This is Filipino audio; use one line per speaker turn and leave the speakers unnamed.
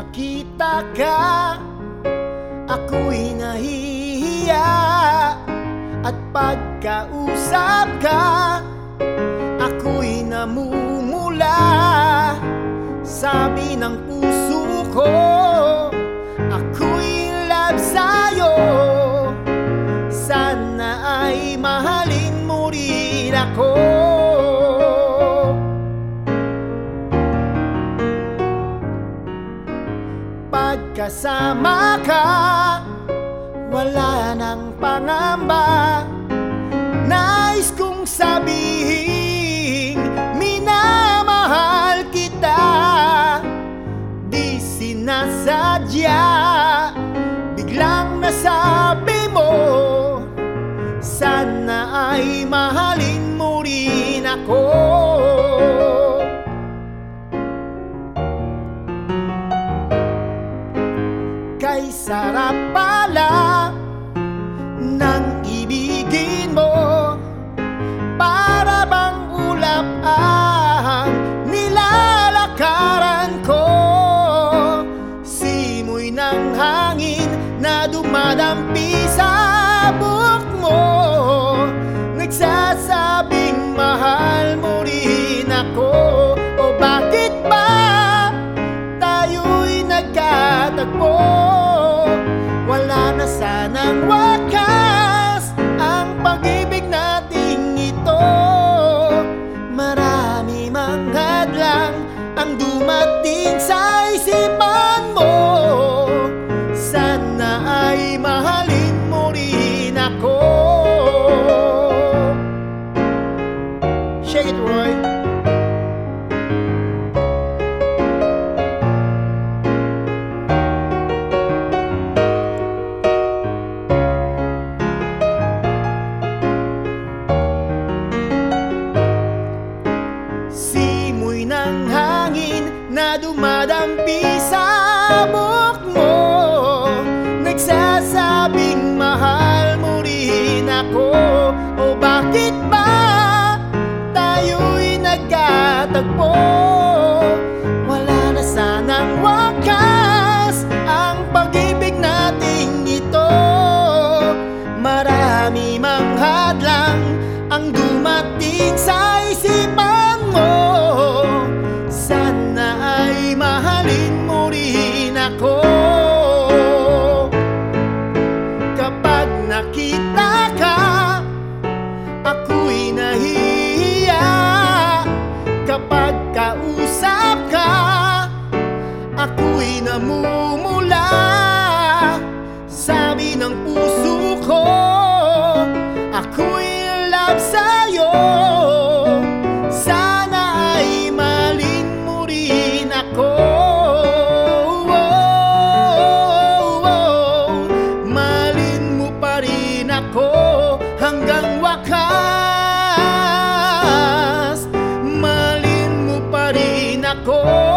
nakita ka? Ako'y nahihiya. At pagkausap ka Ako'y namumula. Sabi ng puso ko Ako'y in love sa'yo. Sana ay mahalin mo rin ako Pagkasama ka Wala nang pangamba. Nais kong sabihin Minamahal kita. Di sinasadya Biglang nasabi mo Sana ay mahalin mo rin ako Kay sarap pala Nang ibigin mo. Para bang ulap ang nilalakaran ko. Simoy ng hangin na dumadampi sa buhok Shake it, Roy. Simoy ng hangin na dumadampi sa buhok nagpunta corazón.